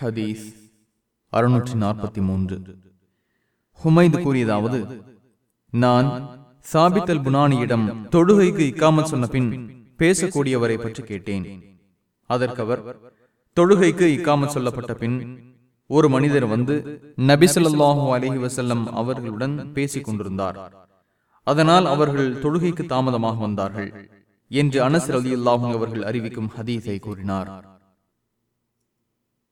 ஹதீஸ் அறுநூற்றி நாற்பத்தி மூன்று. ஹுமைது கூறியதாவது நான் சாபித் அல் புனானியிடம் தொழுகைக்கு இக்காமல் சொன்ன பின் பேசக்கூடியவரை பற்றி கேட்டேன். அதற்கவர் தொழுகைக்கு இக்காமல் சொல்லப்பட்ட பின் ஒரு மனிதர் வந்து நபிசல்லாஹு அலஹி வசல்லம் அவர்களுடன் பேசிக் கொண்டிருந்தார். அதனால் அவர்கள் தொழுகைக்கு தாமதமாக வந்தார்கள் என்று அனஸ் ரலி அவர்கள் அறிவிக்கும் ஹதீஸை கூறினார்.